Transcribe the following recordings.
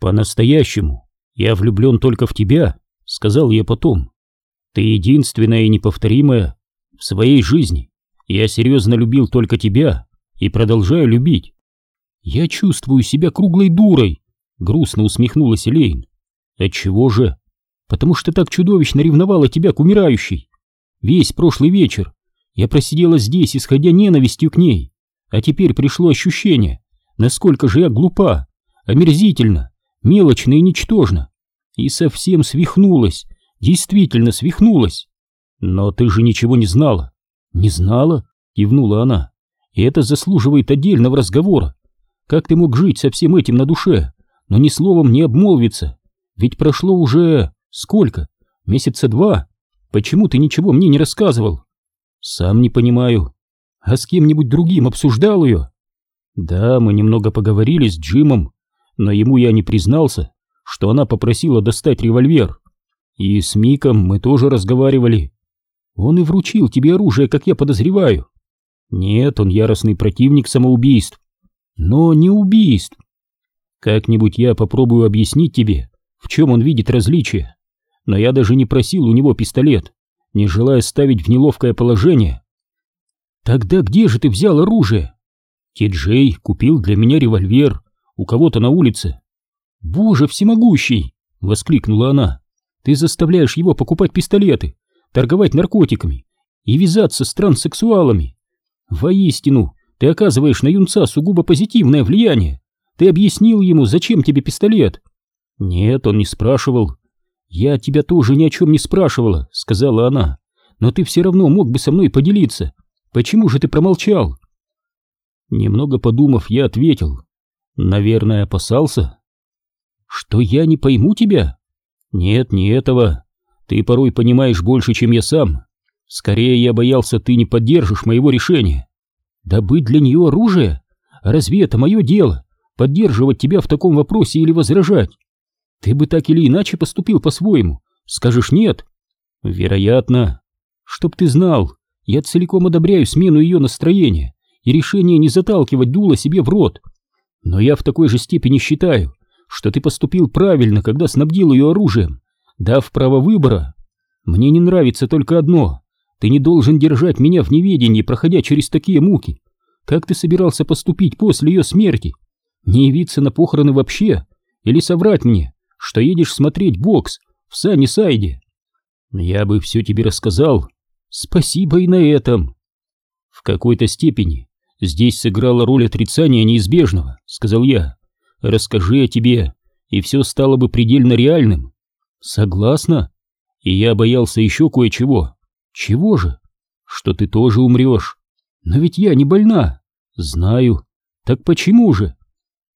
По-настоящему я влюблен только в тебя, сказал я потом. Ты единственная и неповторимая в своей жизни. Я серьезно любил только тебя и продолжаю любить. Я чувствую себя круглой дурой, грустно усмехнулась Элейн. Отчего же? Потому что так чудовищно ревновала тебя к умирающей. Весь прошлый вечер я просидела здесь, исходя ненавистью к ней, а теперь пришло ощущение, насколько же я глупа, омерзительно, мелочно и ничтожно, и совсем свихнулась, действительно свихнулась. Но ты же ничего не знала. Не знала? Кивнула она. И это заслуживает отдельного разговора. Как ты мог жить со всем этим на душе, но ни словом не обмолвиться? Ведь прошло уже... сколько? Месяца два? Почему ты ничего мне не рассказывал? Сам не понимаю. А с кем-нибудь другим обсуждал ее? Да, мы немного поговорили с Джимом, но ему я не признался, что она попросила достать револьвер. И с Миком мы тоже разговаривали. Он и вручил тебе оружие, как я подозреваю. Нет, он яростный противник самоубийств. Но не убийств. Как-нибудь я попробую объяснить тебе, в чем он видит различие. Но я даже не просил у него пистолет, не желая ставить в неловкое положение. Тогда где же ты взял оружие? Ти-Джей купил для меня револьвер у кого-то на улице. Боже всемогущий! Воскликнула она. Ты заставляешь его покупать пистолеты, торговать наркотиками и вязаться с транссексуалами. Воистину, ты оказываешь на юнца сугубо позитивное влияние. Ты объяснил ему, зачем тебе пистолет? Нет, он не спрашивал. Я тебя тоже ни о чем не спрашивала, сказала она. Но ты все равно мог бы со мной поделиться. Почему же ты промолчал? Немного подумав, я ответил. Наверное, опасался. Что я не пойму тебя? Нет, не этого. Ты порой понимаешь больше, чем я сам. Скорее я боялся, ты не поддержишь моего решения. Добыть для нее оружие? Разве это мое дело? Поддерживать тебя в таком вопросе или возражать? Ты бы так или иначе поступил по-своему. Скажешь нет? Вероятно. Чтоб ты знал, я целиком одобряю смену ее настроения и решение не заталкивать дуло себе в рот. Но я в такой же степени считаю, что ты поступил правильно, когда снабдил ее оружием дав право выбора. Мне не нравится только одно. Ты не должен держать меня в неведении, проходя через такие муки. Как ты собирался поступить после ее смерти? Не явиться на похороны вообще? Или соврать мне, что едешь смотреть бокс в Санни-Сайде? Я бы все тебе рассказал. Спасибо и на этом. В какой-то степени здесь сыграла роль отрицания неизбежного, сказал я. Расскажи о тебе, и все стало бы предельно реальным. Согласна. И я боялся еще кое-чего. Чего же? Что ты тоже умрешь. Но ведь я не больна. Знаю. Так почему же?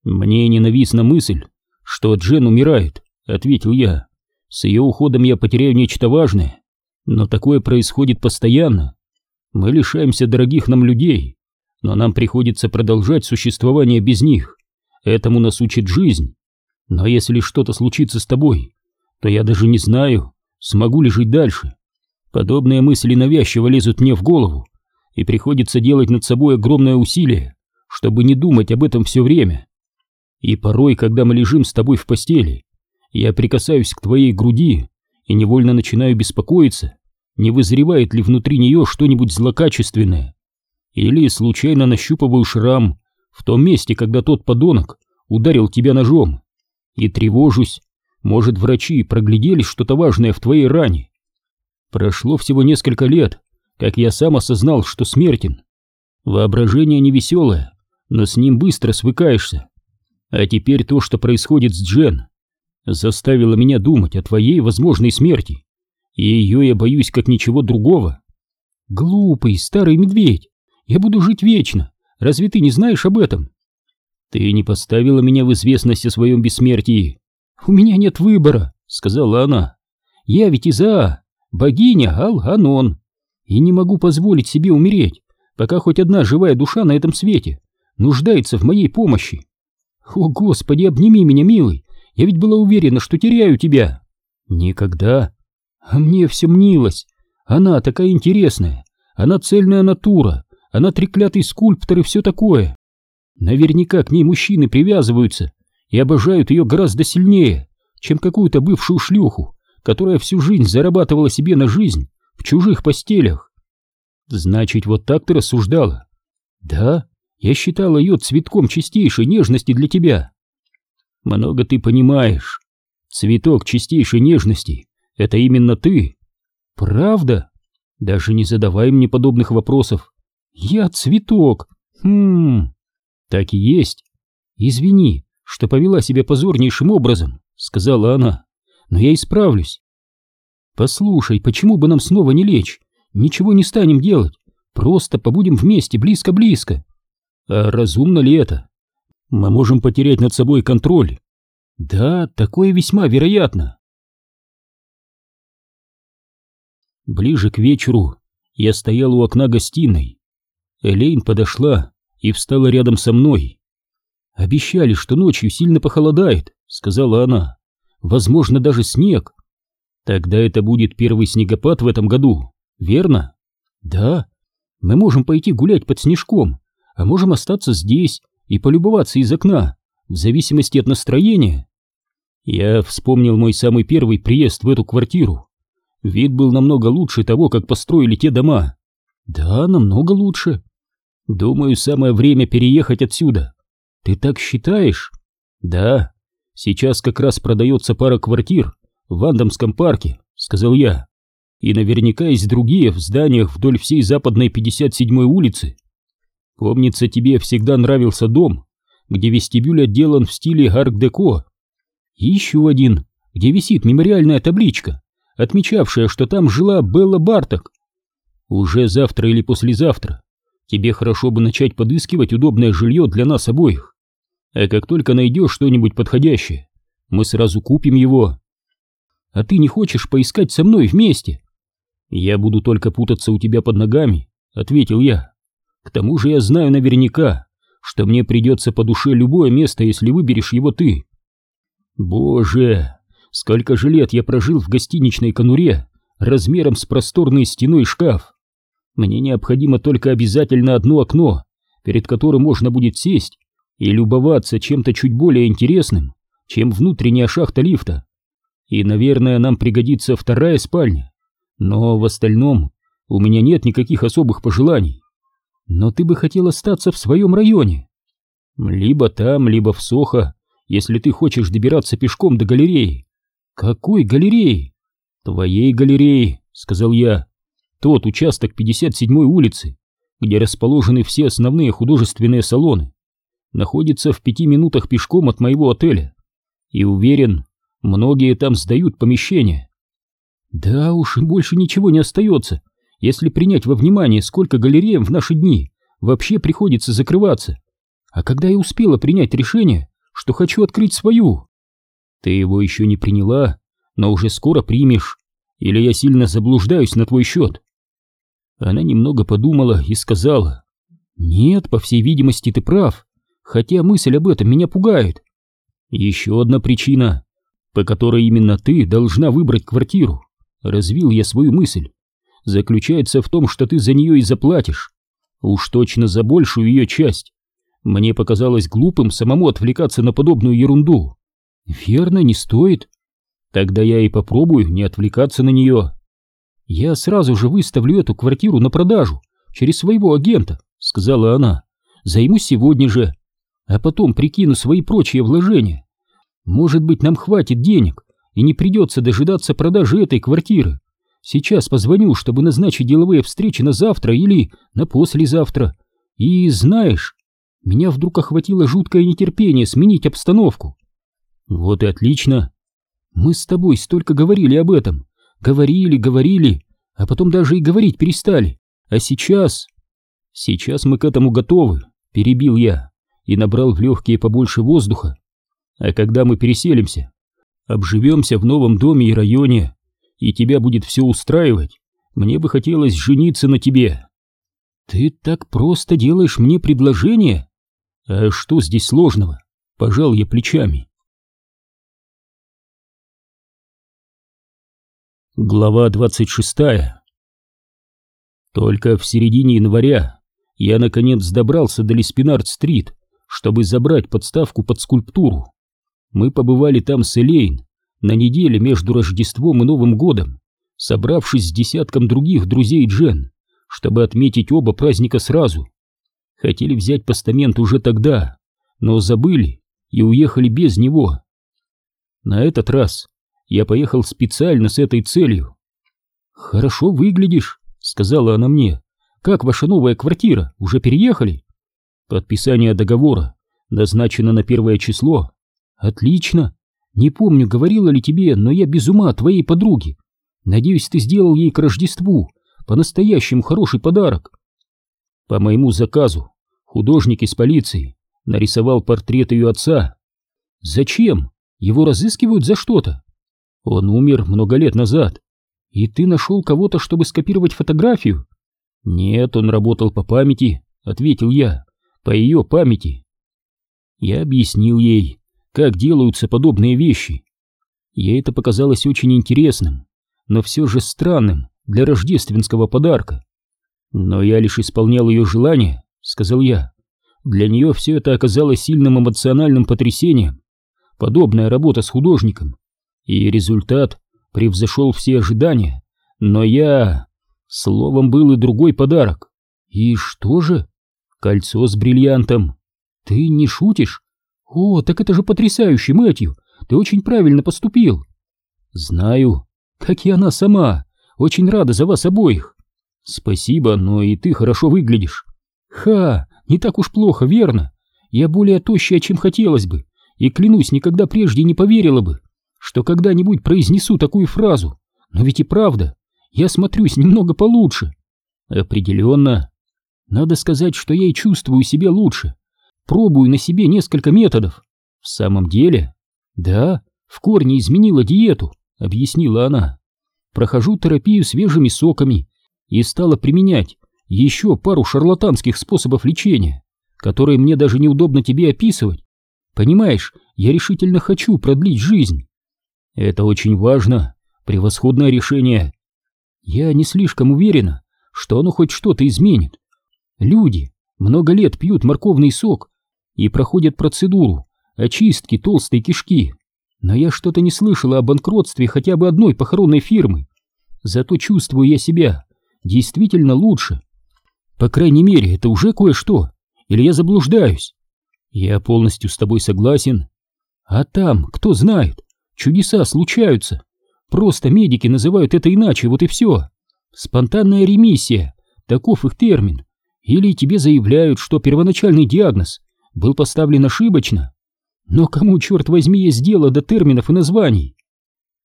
Мне ненавистна мысль, что Джен умирает, ответил я. С ее уходом я потеряю нечто важное. Но такое происходит постоянно. Мы лишаемся дорогих нам людей, но нам приходится продолжать существование без них. Этому нас учит жизнь. Но если что-то случится с тобой, то я даже не знаю, смогу ли жить дальше. Подобные мысли навязчиво лезут мне в голову, и приходится делать над собой огромное усилие, чтобы не думать об этом все время. И порой, когда мы лежим с тобой в постели, я прикасаюсь к твоей груди и невольно начинаю беспокоиться, не вызревает ли внутри нее что-нибудь злокачественное. Или случайно нащупываю шрам в том месте, когда тот подонок ударил тебя ножом, и тревожусь, может, врачи проглядели что-то важное в твоей ране? Прошло всего несколько лет, как я сам осознал, что смертен. Воображение невеселое, но с ним быстро свыкаешься. А теперь то, что происходит с Джен, заставило меня думать о твоей возможной смерти. И ее я боюсь как ничего другого. Глупый старый медведь, я буду жить вечно. Разве ты не знаешь об этом? Ты не поставила меня в известность о своем бессмертии. «У меня нет выбора», — сказала она. «Я ведь Изаа, богиня Ал-Анон, и не могу позволить себе умереть, пока хоть одна живая душа на этом свете нуждается в моей помощи. О, Господи, обними меня, милый, я ведь была уверена, что теряю тебя». «Никогда. А мне все мнилось. Она такая интересная, она цельная натура, она треклятый скульптор и все такое. Наверняка к ней мужчины привязываются» и обожают ее гораздо сильнее, чем какую-то бывшую шлюху, которая всю жизнь зарабатывала себе на жизнь в чужих постелях. Значит, вот так ты рассуждала? Да, я считала ее цветком чистейшей нежности для тебя. Много ты понимаешь. Цветок чистейшей нежности — это именно ты. Правда? Даже не задавай мне подобных вопросов. Я цветок. Хм, так и есть. Извини, что повела себя позорнейшим образом, сказала она. Но я исправлюсь. Послушай, почему бы нам снова не лечь? Ничего не станем делать. Просто побудем вместе, близко-близко. А разумно ли это? Мы можем потерять над собой контроль. Да, такое весьма вероятно. Ближе к вечеру я стоял у окна гостиной. Элейн подошла и встала рядом со мной. «Обещали, что ночью сильно похолодает», — сказала она. «Возможно, даже снег». «Тогда это будет первый снегопад в этом году, верно?» «Да. Мы можем пойти гулять под снежком, а можем остаться здесь и полюбоваться из окна, в зависимости от настроения». Я вспомнил мой самый первый приезд в эту квартиру. Вид был намного лучше того, как построили те дома. Да, намного лучше. Думаю, самое время переехать отсюда. Ты так считаешь? Да. Сейчас как раз продается пара квартир в Андамском парке, сказал я. И наверняка есть другие в зданиях вдоль всей западной 57-й улицы. Помнится, тебе всегда нравился дом, где вестибюль отделан в стиле арк-деко. И еще один, где висит мемориальная табличка отмечавшая, что там жила Белла Барток. Уже завтра или послезавтра тебе хорошо бы начать подыскивать удобное жилье для нас обоих. А как только найдешь что-нибудь подходящее, мы сразу купим его. А ты не хочешь поискать со мной вместе? Я буду только путаться у тебя под ногами, ответил я. К тому же я знаю наверняка, что мне придется по душе любое место, если выберешь его ты. Боже, Сколько же лет я прожил в гостиничной конуре размером с просторный стеной шкаф. Мне необходимо только обязательно одно окно, перед которым можно будет сесть и любоваться чем-то чуть более интересным, чем внутренняя шахта лифта. И, наверное, нам пригодится вторая спальня. Но в остальном у меня нет никаких особых пожеланий. Но ты бы хотел остаться в своем районе. Либо там, либо в Сохо, если ты хочешь добираться пешком до галереи. «Какой галереи?» «Твоей галереи», — сказал я. «Тот участок 57-й улицы, где расположены все основные художественные салоны, находится в пяти минутах пешком от моего отеля. И уверен, многие там сдают помещения». «Да уж, больше ничего не остается, если принять во внимание, сколько галереям в наши дни вообще приходится закрываться. А когда я успела принять решение, что хочу открыть свою?» Ты его еще не приняла, но уже скоро примешь, или я сильно заблуждаюсь на твой счет. Она немного подумала и сказала, «Нет, по всей видимости, ты прав, хотя мысль об этом меня пугает. Еще одна причина, по которой именно ты должна выбрать квартиру, развил я свою мысль, заключается в том, что ты за нее и заплатишь, уж точно за большую ее часть. Мне показалось глупым самому отвлекаться на подобную ерунду. Верно, не стоит. Тогда я и попробую не отвлекаться на нее. Я сразу же выставлю эту квартиру на продажу через своего агента, сказала она. Займусь сегодня же, а потом прикину свои прочие вложения. Может быть, нам хватит денег и не придется дожидаться продажи этой квартиры. Сейчас позвоню, чтобы назначить деловые встречи на завтра или на послезавтра. И знаешь, меня вдруг охватило жуткое нетерпение сменить обстановку. Вот и отлично. Мы с тобой столько говорили об этом. Говорили, говорили, а потом даже и говорить перестали. А сейчас... Сейчас мы к этому готовы, перебил я и набрал в легкие побольше воздуха. А когда мы переселимся, обживемся в новом доме и районе, и тебя будет все устраивать, мне бы хотелось жениться на тебе. Ты так просто делаешь мне предложение? А что здесь сложного? Пожал я плечами. Глава 26 Только в середине января я наконец добрался до Леспинард-стрит, чтобы забрать подставку под скульптуру. Мы побывали там с Элейн на неделе между Рождеством и Новым годом, собравшись с десятком других друзей Джен, чтобы отметить оба праздника сразу. Хотели взять постамент уже тогда, но забыли и уехали без него. На этот раз я поехал специально с этой целью. «Хорошо выглядишь», — сказала она мне. «Как ваша новая квартира? Уже переехали?» «Подписание договора назначено на первое число». «Отлично. Не помню, говорила ли тебе, но я без ума твоей подруги. Надеюсь, ты сделал ей к Рождеству по-настоящему хороший подарок». По моему заказу художник из полиции нарисовал портрет ее отца. «Зачем? Его разыскивают за что-то?» Он умер много лет назад. И ты нашел кого-то, чтобы скопировать фотографию? Нет, он работал по памяти, ответил я, по ее памяти. Я объяснил ей, как делаются подобные вещи. Ей это показалось очень интересным, но все же странным для рождественского подарка. Но я лишь исполнял ее желание, сказал я. Для нее все это оказалось сильным эмоциональным потрясением. Подобная работа с художником и результат превзошел все ожидания, но я... Словом, был и другой подарок. И что же? Кольцо с бриллиантом. Ты не шутишь? О, так это же потрясающе, Мэтью. Ты очень правильно поступил. Знаю. Как и она сама. Очень рада за вас обоих. Спасибо, но и ты хорошо выглядишь. Ха, не так уж плохо, верно? Я более тощая, чем хотелось бы, и, клянусь, никогда прежде не поверила бы, что когда-нибудь произнесу такую фразу. Но ведь и правда, я смотрюсь немного получше. Определенно. Надо сказать, что я и чувствую себя лучше. Пробую на себе несколько методов. В самом деле? Да, в корне изменила диету, объяснила она. Прохожу терапию свежими соками и стала применять еще пару шарлатанских способов лечения, которые мне даже неудобно тебе описывать. Понимаешь, я решительно хочу продлить жизнь. Это очень важно, превосходное решение. Я не слишком уверена, что оно хоть что-то изменит. Люди много лет пьют морковный сок и проходят процедуру очистки толстой кишки. Но я что-то не слышала о банкротстве хотя бы одной похоронной фирмы. Зато чувствую я себя действительно лучше. По крайней мере, это уже кое-что. Или я заблуждаюсь? Я полностью с тобой согласен. А там, кто знает, Чудеса случаются. Просто медики называют это иначе, вот и все. Спонтанная ремиссия, таков их термин. Или тебе заявляют, что первоначальный диагноз был поставлен ошибочно. Но кому, черт возьми, есть дело до терминов и названий?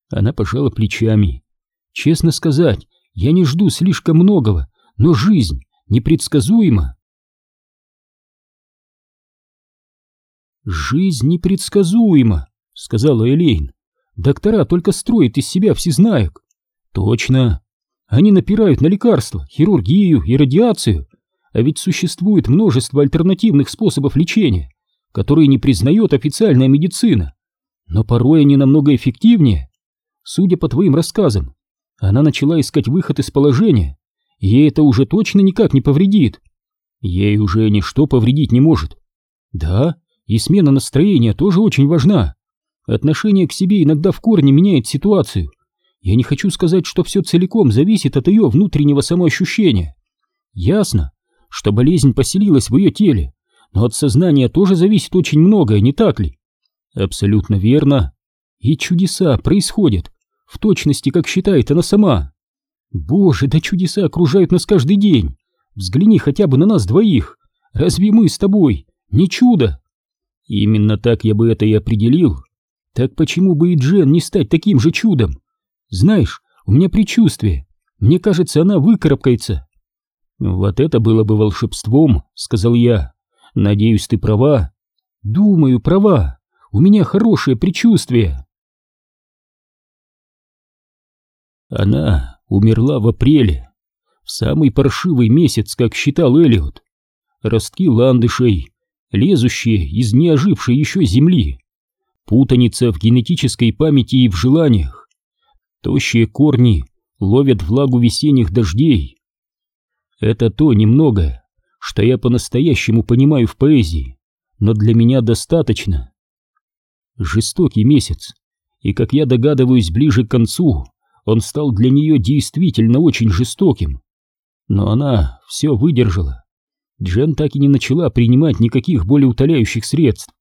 Она пожала плечами. Честно сказать, я не жду слишком многого, но жизнь непредсказуема. «Жизнь непредсказуема», — сказала Элейн. Доктора только строят из себя всезнаек. Точно. Они напирают на лекарства, хирургию и радиацию. А ведь существует множество альтернативных способов лечения, которые не признает официальная медицина. Но порой они намного эффективнее. Судя по твоим рассказам, она начала искать выход из положения. Ей это уже точно никак не повредит. Ей уже ничто повредить не может. Да, и смена настроения тоже очень важна. Отношение к себе иногда в корне меняет ситуацию. Я не хочу сказать, что все целиком зависит от ее внутреннего самоощущения. Ясно, что болезнь поселилась в ее теле, но от сознания тоже зависит очень многое, не так ли? Абсолютно верно. И чудеса происходят, в точности, как считает она сама. Боже, да чудеса окружают нас каждый день. Взгляни хотя бы на нас двоих. Разве мы с тобой не чудо? Именно так я бы это и определил. Так почему бы и Джен не стать таким же чудом? Знаешь, у меня предчувствие. Мне кажется, она выкарабкается. Вот это было бы волшебством, сказал я. Надеюсь, ты права. Думаю, права. У меня хорошее предчувствие. Она умерла в апреле, в самый паршивый месяц, как считал Элиот. Ростки ландышей, лезущие из неожившей еще земли, путаница в генетической памяти и в желаниях. Тощие корни ловят влагу весенних дождей. Это то немногое, что я по-настоящему понимаю в поэзии, но для меня достаточно. жестокий месяц, и, как я догадываюсь, ближе к концу он стал для нее действительно очень жестоким. Но она все выдержала. Джен так и не начала принимать никаких более утоляющих средств,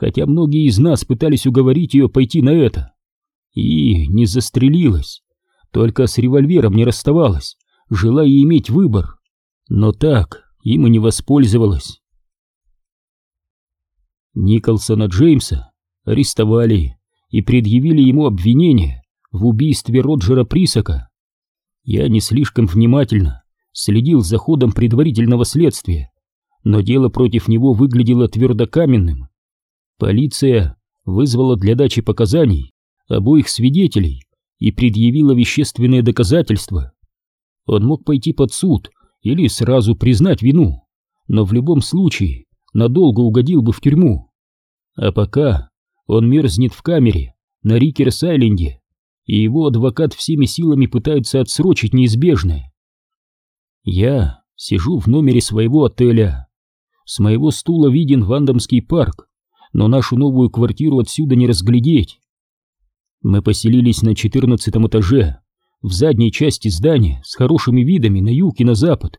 хотя многие из нас пытались уговорить ее пойти на это. И не застрелилась, только с револьвером не расставалась, желая иметь выбор. Но так им и не воспользовалась. Николсона Джеймса арестовали и предъявили ему обвинение в убийстве Роджера Присока. Я не слишком внимательно следил за ходом предварительного следствия, но дело против него выглядело твердокаменным. Полиция вызвала для дачи показаний обоих свидетелей и предъявила вещественные доказательства. Он мог пойти под суд или сразу признать вину, но в любом случае надолго угодил бы в тюрьму. А пока он мерзнет в камере на Рикерс-Айленде, и его адвокат всеми силами пытается отсрочить неизбежное. Я сижу в номере своего отеля. С моего стула виден Вандомский парк, но нашу новую квартиру отсюда не разглядеть. Мы поселились на четырнадцатом этаже, в задней части здания с хорошими видами на юг и на запад.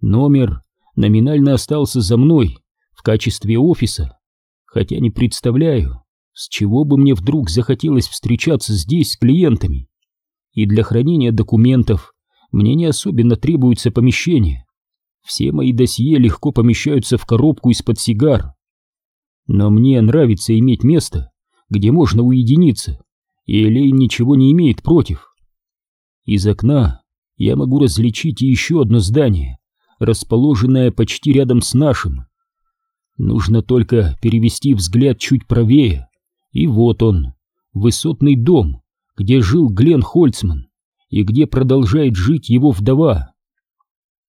Номер номинально остался за мной в качестве офиса, хотя не представляю, с чего бы мне вдруг захотелось встречаться здесь с клиентами. И для хранения документов мне не особенно требуется помещение. Все мои досье легко помещаются в коробку из-под сигар. Но мне нравится иметь место, где можно уединиться, и Элейн ничего не имеет против. Из окна я могу различить еще одно здание, расположенное почти рядом с нашим. Нужно только перевести взгляд чуть правее, и вот он, высотный дом, где жил Глен Хольцман и где продолжает жить его вдова.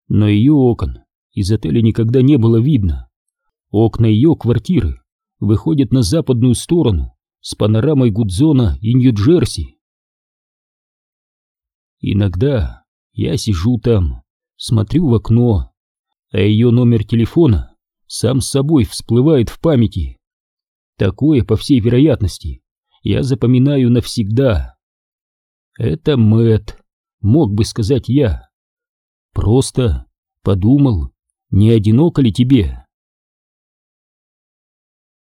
Но ее окон из отеля никогда не было видно. Окна ее квартиры выходят на западную сторону с панорамой Гудзона и Нью-Джерси. Иногда я сижу там, смотрю в окно, а ее номер телефона сам с собой всплывает в памяти. Такое, по всей вероятности, я запоминаю навсегда. Это Мэт, мог бы сказать я. Просто подумал, не одиноко ли тебе?